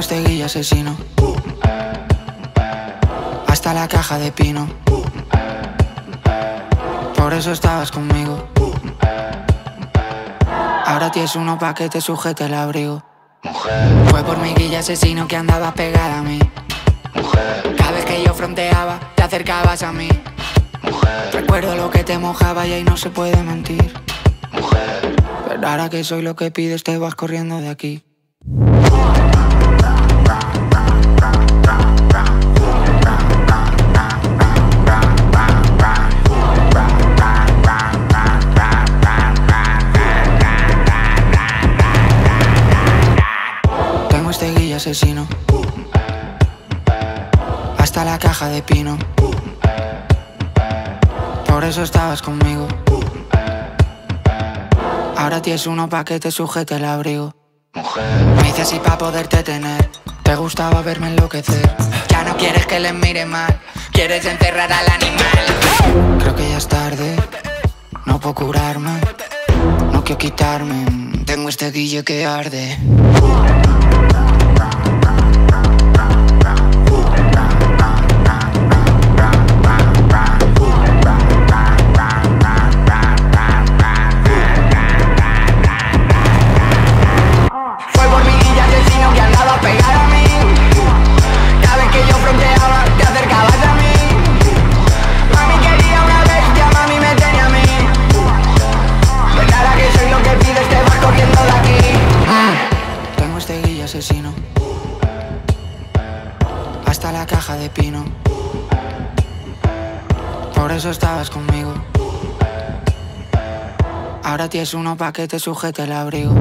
Este guilla asesino. Hasta la caja de pino. Por eso estabas conmigo. Ahora tienes uno pa' que te sujete el abrigo. Fue por mi guilla asesino que andaba pegada a mí. Cada vez que yo fronteaba, te acercabas a mí. Recuerdo lo que te mojaba y ahí no se puede mentir. Pero ahora que soy lo que pides, te vas corriendo de aquí. Asesino. Hasta la caja de pino. Por eso estabas conmigo. Ahora tienes uno pa' que te sujete el abrigo. Me hice así pa' poderte tener. Te gustaba verme enloquecer. Ya no quieres que les mire mal. Quieres enterrar al animal. Creo que ya es tarde. No puedo curarme. No quiero quitarme. Tengo este guille que arde. Hasta la caja de pino. Por eso estabas conmigo. Ahora tienes uno pa' que te sujete el abrigo.